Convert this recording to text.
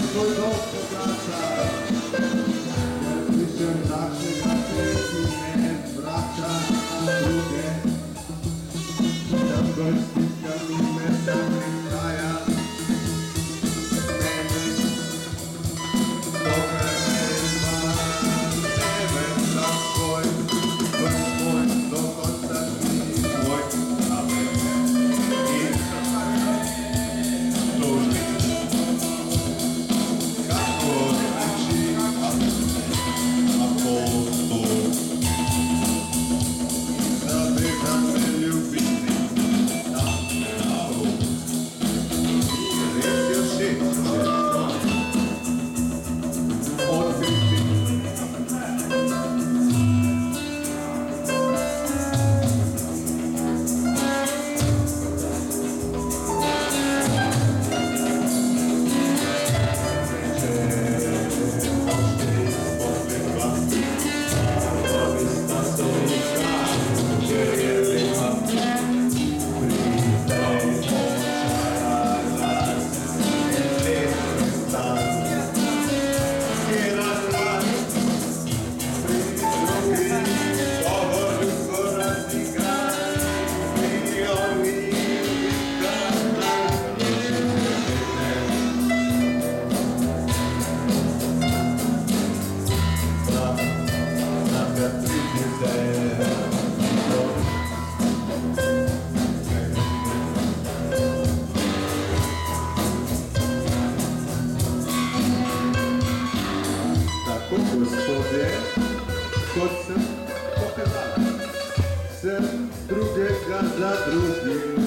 Let's go, go, go, gospode, to sam pokazala. Sam drugiega za drugim